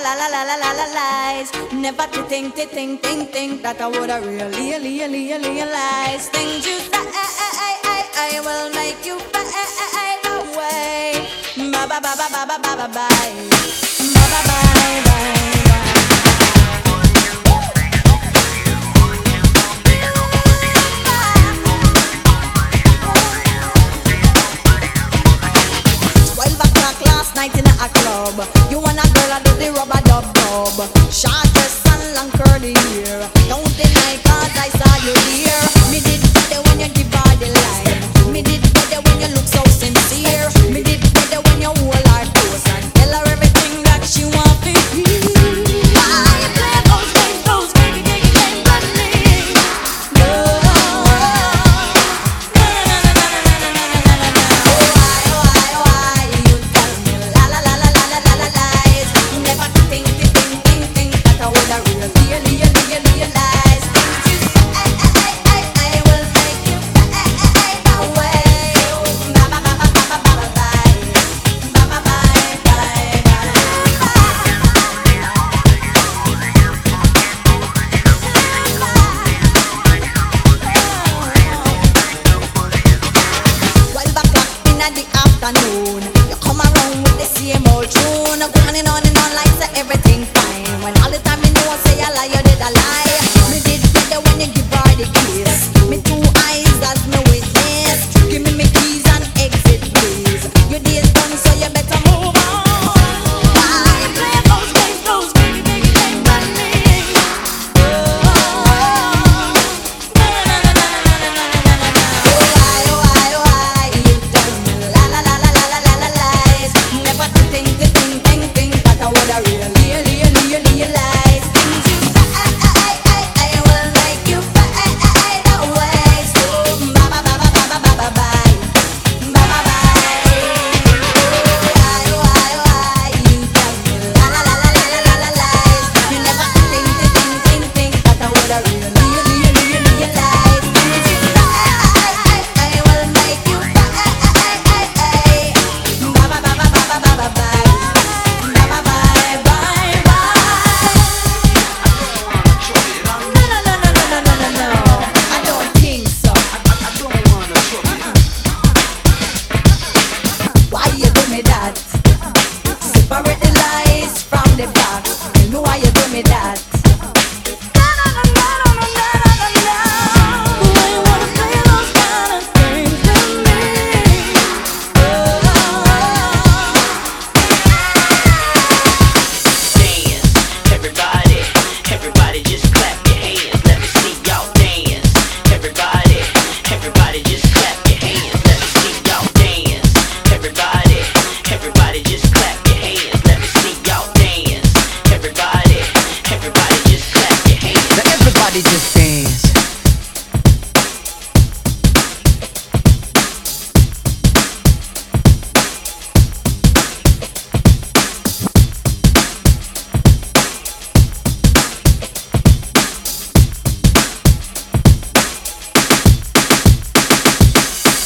la la la la la la la lies. Never to think, to think, think, think that I would have really, really, really really realize things you say. I will make you fade away. Bye bye bye bye bye bye bye bye. Night in a club. You and a girl I do the rubber dub dub. Short dress and long afternoon. You come around with the same old tune. Going on and on like everything Separate the lies from the bad. You know why you do me that? body just